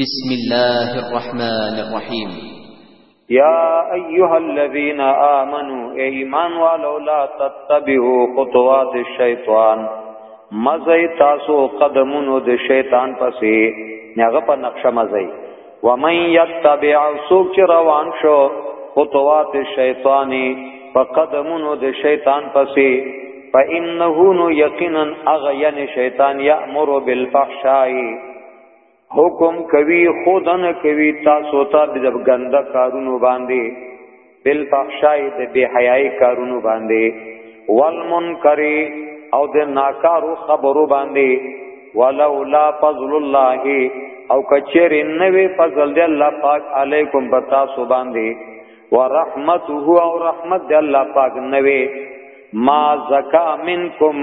بسم الله الرحمن الرحيم يا ايها الذين امنوا ايمان ولو لا تتبعوا خطوات الشيطان مزي تاسو قدمونو د شیطان پسې هغه په نقشه مزي ومن یتبع سوق چې روان شو خطوات شیطانی په قدمونو د شیطان پسې فانه نو یقینا اغین شیطان یامر بالفحشاء حکم کوي خودن کوي تاسو ته د ګنده کارونو باندې بالفحشاء د بے حیاي کارونو باندې والمنکر او د ناکارو خبرو باندې ولولا فضل الله او کچر نوې فضل دی الله پاک علیکم بتا سو باندې ورحمته او رحمت دی الله پاک نوې ما زکا منکم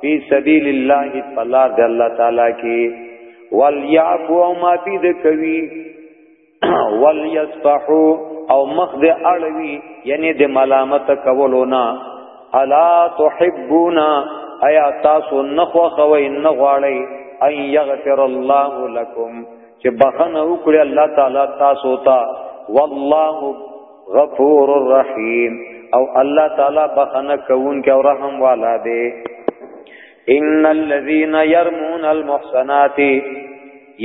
فی سبیل الله فلا د الله تعالی کې ولیعفو او معافی د کوي ولیصفحو او مخ د اړوي یعنی د ملامت کولو نه الا تحبونا ایا تاسو نخوا خوي نه غواړي ان یغفر الله لكم چې بخنه وکړي الله تعالی تاسو ته والله غفور الرحیم او الله تعالی بخنه کوون کې او رحم والا دی ان الذين يرمون المحصنات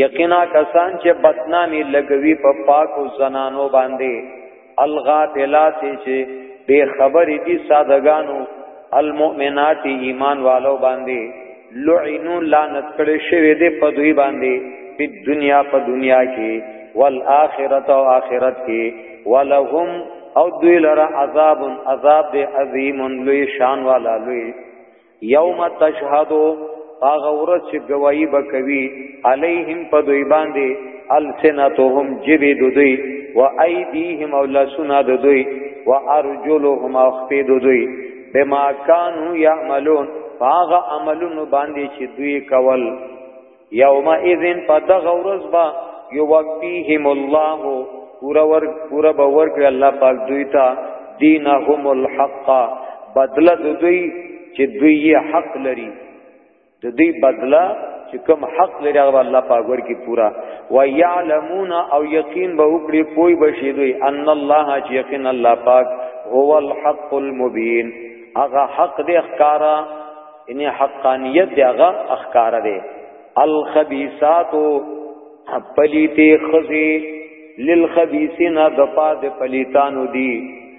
یقینا کسان چې بدنامي لګوي په پا پاکو زنانو باندې الغافلات چې بے خبرې دي سادهګانو المؤمنات ایمان والو باندې لعنو لعنت کړي شوی دی په دوی باندې په دنیا په دنیا کې والآخرت او آخرت کې ولهم او دوی لرا عذاب عذاب دی عظیم لوی شان والا لوی یوم تشهدو هغه ورځ چې گواہی بکوي علیهم په دوی باندې السنتهم جبی دوی و ایدیهم او لسنا دوی و ارجلهم او خپې دوی بما كانوا يعملون فاغا عملون باندې چې دوی کول یوم اذن فدغ ورځ با یوفیهم الله پورا ور پورا باور کړ الله پاک دوی ته دینهم الحق بدل دوی چې دوی حق لري د دې بدلا چې کوم حق لري هغه الله پاک ورکی پورا و یعلمون او یقین به وکړي پوي بشي دوی ان الله چې یقین الله پاک هو الحق المبین هغه حق دې اخکارا ان حقانیت دې هغه اخکارا دې الخبيسات پلیته خزي للخبيسنا دپا د پلیتانو دی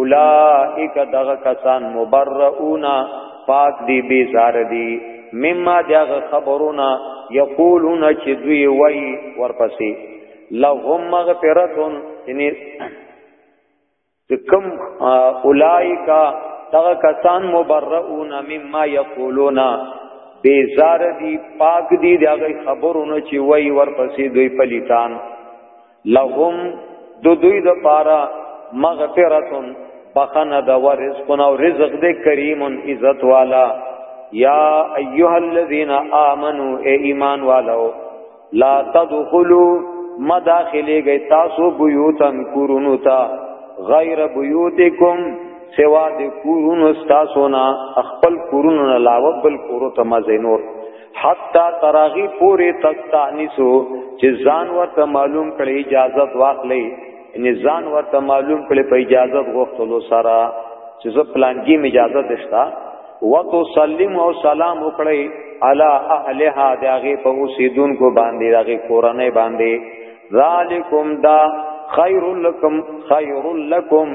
اولائک دغه کسان مبرؤنا پاک دی بیزار دی مما دغه خبرونه یقولون چې دوی وای ورپسې لهم مغفرتون یعنی کم اولائک دغه کسان مبرؤون مما یقولون بیزار دی پاک دی دغه خبرونه چې وای ورپسې دوی پلیتان لهم دو دوی د پارا مغفرتن بخنه د ورزق او رزق دې کریم عزت والا یا ایها الذین آمنو ای ایمان والو لا تدخلوا مداخله گئی تاسو بیوتن کورونو تا غیر بیوتکم سوا د کورونو تاسو نه خپل کورونو نه علاوه بل کورو ته مزینور حتا تراغي پوری تستانسو چې ځان ورته معلوم کړي اجازه واخلي ان ځان ورته معلوم کړي په اجازه غوښتلو سره چې زه پلانګي اجازه دشتا وتو سلم او سلام وکړي علا اهلها داغه په اوسیدونکو باندې داغه کورنۍ باندې ذالکم دا خیر لکم خیر لکم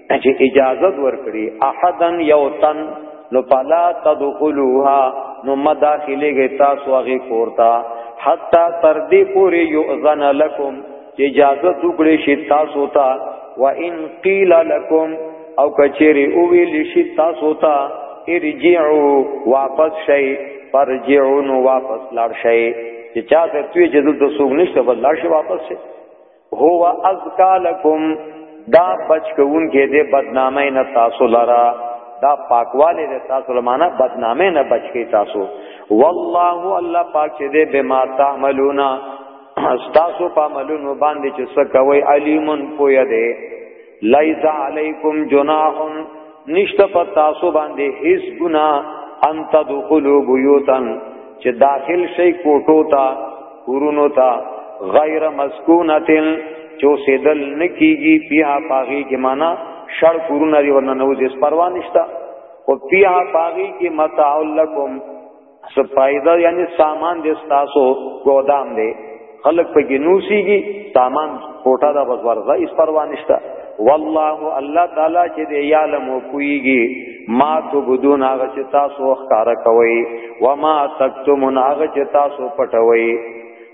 چې اجازه ورکړي احدن یو تن نو پلا تدخلوها نو مداخله گئی تاسو هغه کورتا حتا تر دې پورې یؤذن لکم چې اجازه وکړي شي تاسو ته و ان قیل لکم او کچری او ویل شي تاسو ته ارجعوا واپس شئ فرجعوا واپس لاړ شئ چې چا ته توی جدل ته سوګ نشته بل لاړ شي واپس شئ هو ازکا لکم دا بچ کوون کې دې بدنامي نه تاسو لرا دا پاکواله دې تاسو لمانه بدنامي نه بچ کې تاسو والله الله پاک چې دې بما تعملون تاسو په عملونو باندې چې څه کوي علیمن پوی دې لیس علیکم جناح نشت په تاسو باندې هیڅ ګنا ان تدخلوا بیوتا چې داخل شي کوټو تا کورونو تا غیر مسکونتن چو سیدل نکیږي بیا پاغي کې معنا شړ کورونه دی ورنه نوځي پروا نشتا او بیا پاغي کې متاع لکم سپایده یعنی سامان دې تاسو ګودام دې خلق په کې نوسیږي سامان کوټه دا بس ورځه اس پروا نشته والله الله تعالی چې دې یعلم کویږي ما تو بدون هغه چې تاسو ښکارا کوي و ما تکتمون هغه چې تاسو پټوي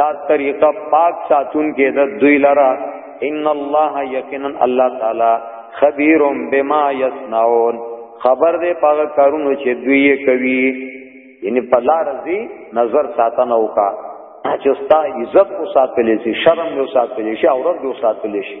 دا طریقه پاک ساتون کې د دوی لرا ان الله یقینا الله تعالی خبیر بما یصنعون خبر دې پاګه کارونو چې دوی یې کوي یعنی په لار دې نظر ساتنه وکا چې ستا عزت او ساتلې شي شرم او ساتلې شي عورت او ساتلې شي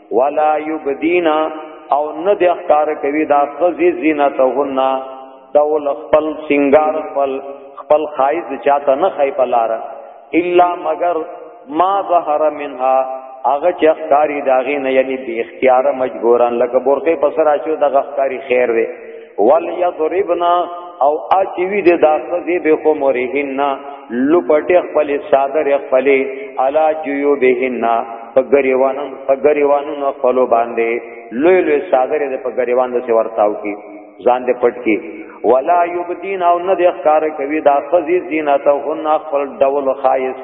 ولا یبدینا او نه د اخکار کوي دا خزي زینتهن دول خپل سنگار خپل خپل خایز چاته نه خای پلار الا مگر ما ظهر منها هغه چې اخکاری داغې نه یعنی به اختیار مجبوران لکه برقه پسر اچو دغه اخکاری خیر دی وليضربنا او اچوي د داسې به خمرهن لپټ خپل صادر خپل علا جيوبهن په غریوانن په غریوانن خپل باندې لوی لوی صادر د په غریوان د څور ورتاو کی ځان دې پټ کی ولا یبدین او نه د ښکار کوي دا خزی زینت هن خپل ډول خایس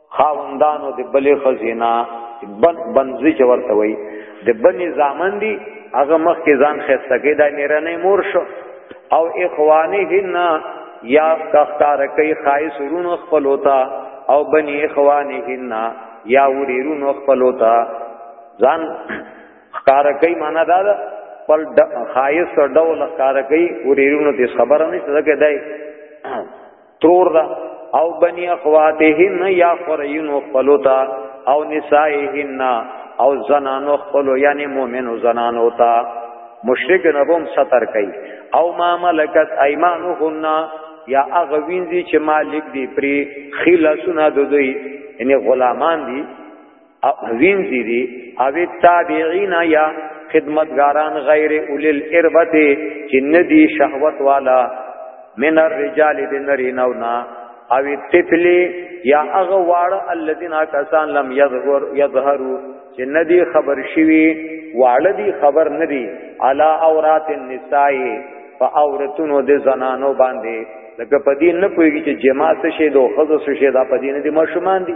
خاوندانو د بلې خزینا بن بنځي چې ورته وای د بني زامن دي هغه مخ کې ځان خسته کې دا میرنې مور شو او اخوانه هنا یا کختار کوي خایس ورونو خپل ہوتا او بني اخوانه هنا یا ورونو خپل ہوتا ځان خکار کوي معنا دا ده پر خایس ډول خکار کوي ورونو دې خبره نه څه کې دی ترور دا او بنی اخواتهن یا قرینو خپلوتا او نسائهن او زنانو خپلو یعنی مؤمنو زنانو تا مشرک نبوم ستر کئ او ما ملکت ایمانهن یا هغه وینځي چې مالک دی پری خلاصونه د دوی یعنی غلامان دي وینځي دي او تابعین یا خدمتګاران غیر اول الاربه چې ندي شهوت والا من الرجال دنری نونا او تفلی یا هغه واړه الذين کسان لم يظهر يظهروا چې ندي خبر شوي واړه دي خبر ندي علا اورات النساء فاورتونو د زنانو باندې لکه پدې نه پويږي چې جما څه شي دوه خزه څه شي دا پدې نه دي مشمان دي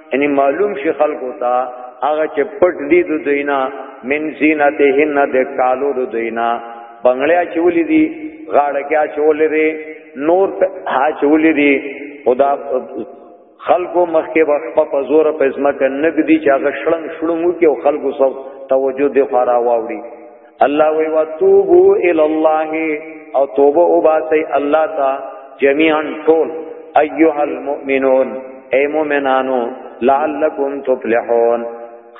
یعنی معلوم شي خلق وتا هغه چې پټ دي د دوینا من زینتهن د کالو د دوینا بنگلیا چولې دي غاړه کیا چولې دي نور ها چولې دي خدا خلقو مخکې وخت په زور په ځمکه نګدي چې هغه شړنګ شړنګو کې او خلقو سو توجه دی خورا واوړي الله وی وتوبو ال الله او توبه او باسی الله تا جميعا ټول ايها المؤمنون اي مؤمنانو لعلكم تفلحون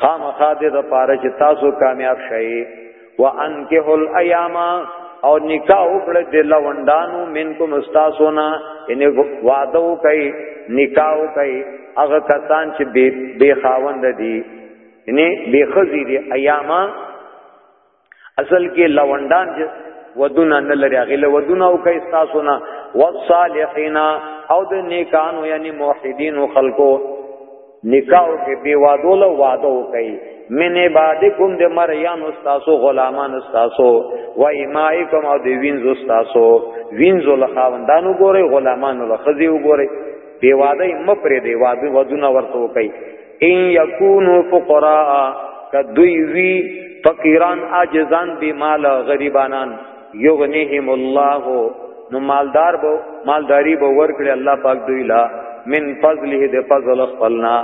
خامخا دې د پاره چې تاسو کامیاب شئ وانکحوا الايام او نکاح وکړه د لوندانو منکم استاسونا ان وعده کوي نکاح کوي هغه کسان چې بے خاوند دي یعنی بے خزی دی ایاما اصل کې لوندان چې ودونه نه لري هغه له ودونه او کای تاسو نه والصالحین او د نیکانو یعنی موحدین خلقو نکاح کې بی وادو له وادو کوي من عبادکم د مریان استاسو غلامان استاسو و ایمائکم او د وینز استاسو وینز له خاوندانو ګوري غلامان له خزي وګوري بی واده مپره دی واده ودونه ورته کوي ان یکونو فقراء کدوی وی فقیران عاجزان بی مال غریبانان یغنیهم الله نو مالدار بو مالداری بو ورکړي الله پاک دوی لا من فضله د فضل خپلنا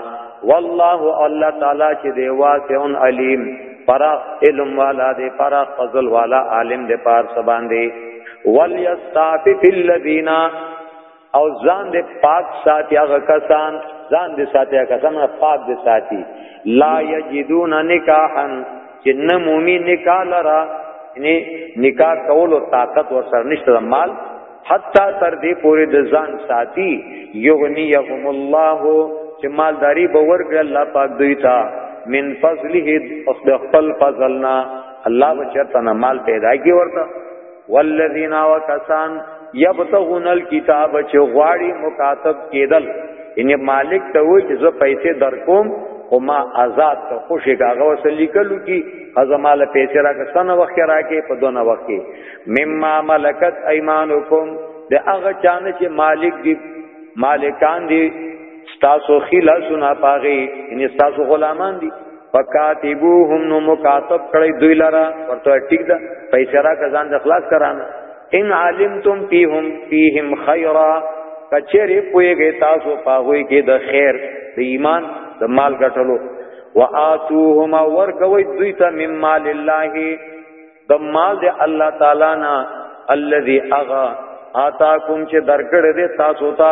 والله الله تعالی چې دی واسع علیم فراغ علم والا دی فراغ فضل والا عالم دی پار سبان دی ولیستعفف الذین او ځان دې پاک ساتي هغه کسان ځان دې ساتي هغه کسان پاک دې ساتي لا یجدون نکاحا چې نه مومي نکاح لرا یعنی نکاح کول او طاقت ور سره نشته مال حتا تر دې پورې د ځان ساتي یغنیهم الله چې مالداری به ورګل الله پاک دوی ته من فضله خپل فضلنا الله بچتنا مال پیدا کی ورته والذین وکسان یبتغون الكتاب چې غواړي مکاتب کېدل ان مالک ته وایي چې زه پیسې درکوم خو ما آزاد ته خوشی کاغه وسل لیکلو کی ازماله پیسې راکې سن وخت راکې په دونه وخت کې مما ملکت ایمانکم د هغه چانه چې مالک دی مالکان دی تاسو خلاصونه پاغي ان تاسو غلامان دي فکاتبوهم نو مکاتب کړی دوی لرا ورته ټیک ده پیسې را کزان د خلاص کرانه ان علمتم فیهم فیهم خیرا کچری پویږي تاسو پاغوي کې د خیر د ایمان د مال ګټلو واتوهما ورکوي دوی ته مم مال الله د مال د الله تعالی نه الذي اغا آتاکم چې درکړې دې تاسو ته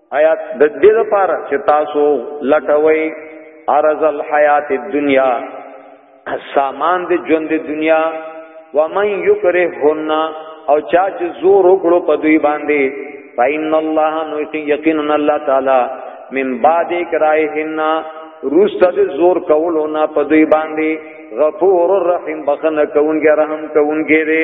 آیا د دې لپاره چې تاسو لټوي ارز الحیات الدنیا سامان د ژوند د دنیا ومن یکرهن او چا چې زور وکړو په دوی باندې فإن الله نو یقینا الله تعالی من بعد کرایهن روسته د زور کولو نه په دوی باندې غفور الرحیم بخنه کونګه رحم کونګه دی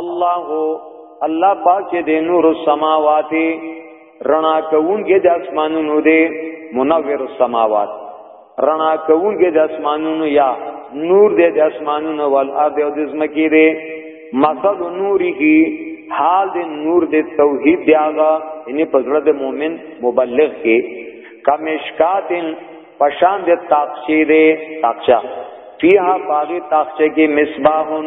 الله الله پاک چې د نور السماوات رڼا کوونکی د اسمانونو دی منور السماوات رڼا کوونکی د اسمانونو یا نور دی د اسمانونو ول ارض او د زمکی دی مقصد نوره حال د نور د توحید دی هغه ان پزړه د مؤمن مبلغ کې کمشکاتن پشان د تاقچې دی تاقچا فیها باغی تاقچې کې مصباحن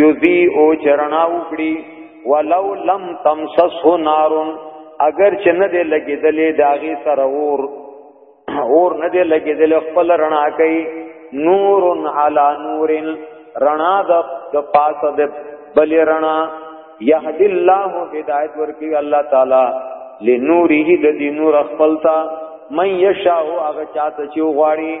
یذی او چرنا وکړي ولو لم تمسسه نارون اگر چې نه دی لګیدلې داغي سره اور اور نه دی لګیدلې خپل رڼا کوي نورن علی نورن رڼا د د پاسه د بل رڼا یهد الله هدایت ورکی الله تعالی لنوره د دې نور خپلتا من یشاء هغه چاته چې غواړي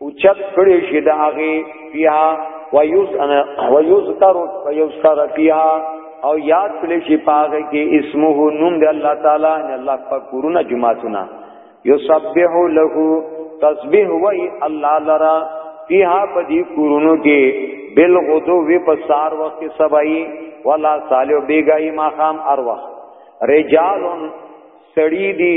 او چت کړي شي دا هغه بیا ويوز انا ويوز کرو ويوز کر بیا او یاد کړي شي پاګه کې اسمه نوم د الله تعالی نه الله پاک کورونه جمعتنا یسبح له تسبیح وای الله لرا فیها پدی کورونو کې بل غدو وی په سار وخت کې سبای ولا صالح بیګای ما خام ار وخت رجال سړی دی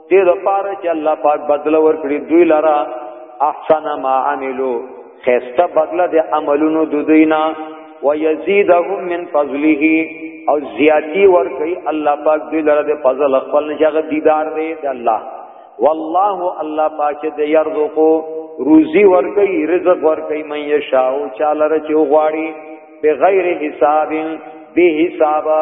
دې د پاره چې الله پاک بدل ورکړي دوی لرا احسن ما عملو خسته بدل د عملونو د دوی نه ويزيدهم من فضله او زیاتی ور کوي الله پاک دې لره د فضل خپل نه هغه دیدار دی د الله والله الله پاک دې يرزقو روزي ور کوي رزق ور کوي مې یشاو چاله رچو غواړي بغیر حساب به حسابا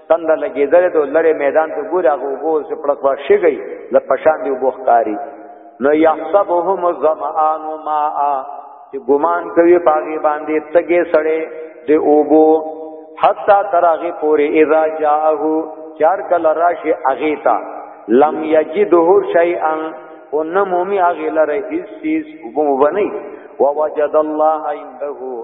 تند لګیدل د لری میدان ته ګور هغه وبو چې پړکوا شګي د پشان دی وبو ښکاری نو یحسبهم الظمآن ماء چې ګمان کوي پاګی باندې تګي سړې د اوبو حتا تراغه پوری اذا جاءه چار کل راشی اغیتا لم یجده شیئا ونمومی اغیل رئیس سیز وبو بنی ووجد الله عنده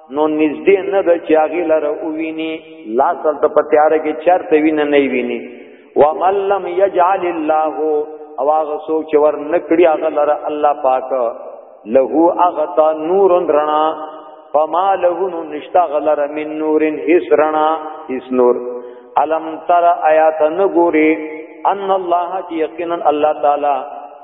نو نږدې نه ده چې هغه لره وویني لا سل د پتیاره کې چرته وینه نه ویني ومن لم يجعل الله او هغه څوک چې ور نکړي هغه لره الله پاک له هغه تا نور رڼا فما له نشتا غلر من نور هیس رڼا هیس نور علم تر آیات نګوري ان الله یقینا الله تعالی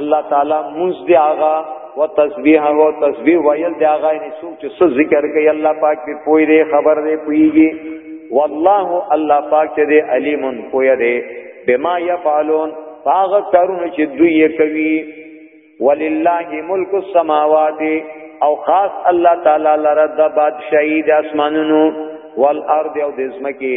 الله تعالی مونږ دی هغه و تسبیح او تسبیح ویل دی هغه نه څوک چې څه ذکر کوي الله پاک دې پوي دې خبر دې پويږي والله الله پاک دې علیم پوي دې بما يفعلون هغه کارونه چې دوی کوي ولله ملک السماوات او خاص الله تعالی لره د بادشاہي د اسمانونو والارض او د زمکه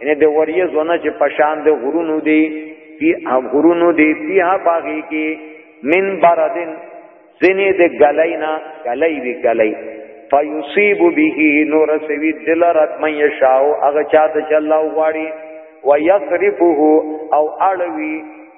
یعنی د وریه زونه چې پشان د غرونو دی پی هم غرونو دی پیها باغی کی من بردن زنی د گلینا گلی وی گلی فیصیب به نور سوی دلرت من یشاو اغه چاته چې الله غواړي ويصرفه او اړوي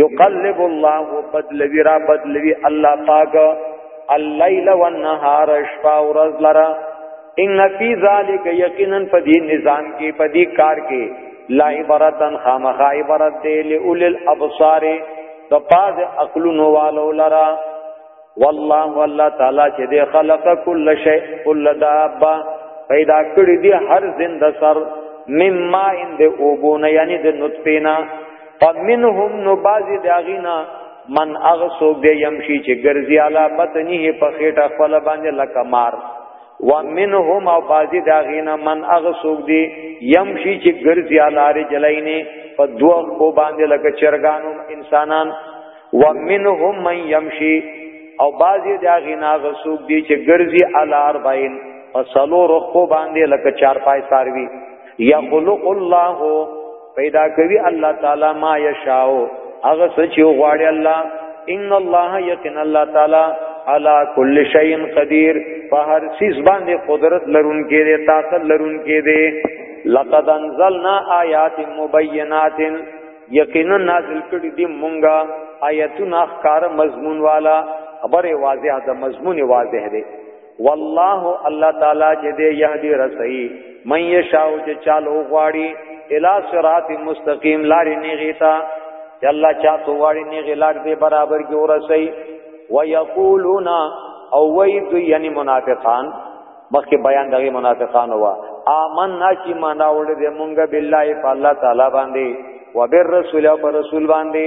یقلب الله بدلوی را بدلوی الله پاک الليل والنهار شپه او ورځ لرا ان فی ذلک یقینا فدی نظام کې فدی کار کې لا عبرتن خامخ عبرت دی لئول الابصار د پاز عقلونو والو لرا والله والله تعالی چې دی خلق کل شی کل دابه پیدا کړی دی هر زنده سر مما ان د اوبونه یعنی د نطفه نه فمنهم نو بازی داغینا من اغ سوک دی یمشی چې ګرځي علا بطنه په خېټه خپل باندې لکه مار ومنهم او بازی داغینا من اغ سوک دی یمشی چې ګرځي علا رجلینه په دوه خو باندې لکه چرګانو انسانان ومنهم من یمشی او بازی داغینا غ سوک دی چې ګرځي علا اربعین فصلو رخو باندې لکه چار پای ساروی یخلق الله پیدا کوي الله تعالی ما یشاء هغه څه چې غواړي الله ان الله یقین الله تعالی علا کل شیء قدیر په هر چیز باندې قدرت لرونکي دی طاقت لرونکي دی لقد انزلنا آیات مبینات یقینا نازل کړي دي مونږه آیتونه ښکار مضمون والا خبره واضحه ده مضمون واضح دی والله الله تعالی چې دې يهدي رسي من يشاو چې چالو غواړي الى صراط مستقيم لارې نیغیتا چې الله چا تو غواړي نیغې لار دې برابر کې ورسي ويقولون او وی دوی یعنی منافقان مخکې بیان دغه منافقان هوا آمنا چې ما ناوړې دې مونږه بالله په الله تعالی باندې وبر رسول او رسول باندې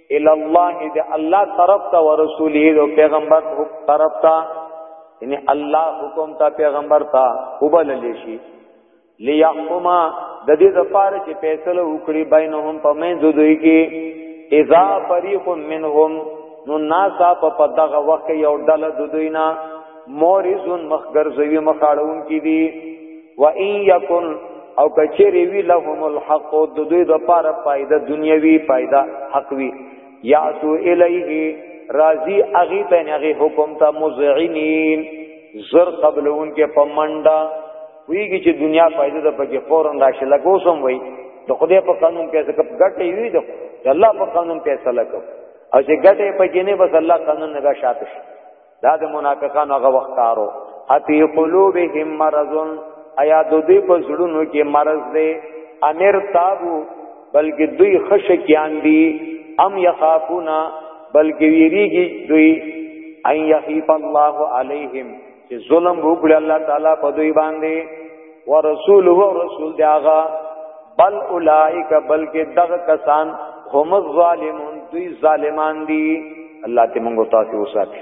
ال الله دې الله طرف ته ورسوله او پیغمبر طرف ته یعنی الله حکم ته پیغمبر ته وبل لشي ليحكما د دې لپاره چې فیصله وکړي بینهم په منځ دوی کې اذا فريق منهم نو ناسا په پدغه وخت یو ډله د دوی نه مورزون مخګرځوي مخاړون کې دي و ان یکن او کچری وی لهم الحق او د دوی د پاره پایده دنیوي پایده حق وی یاتو الیه راضی اغی ته نغی حکم ته مزعنین زر قبلون کې پمنډا ویږي چې دنیا پایده د پکې فورن راشي لګوسم وای د خدای په قانون کې څه کپ ګټې وی د الله په قانون کې څه لګو او چې ګټې پکې نه بس الله قانون نه شاته شي دا د منافقانو هغه وختارو اپی قلوبهم مرضون ایا د دوی په زړونو کې مرض دی امر تابو بلکې دوی خشکیان دي ام یخافونا بلکې ویریږي دوی ان یخیف الله علیهم چې ظلم وکړي الله تعالی په دوی باندې ورسول هو رسول دیغه بل اولائک بلکې دغه کسان هم ظالمون دوی ظالمان دي الله ته موږ تاسو وساتي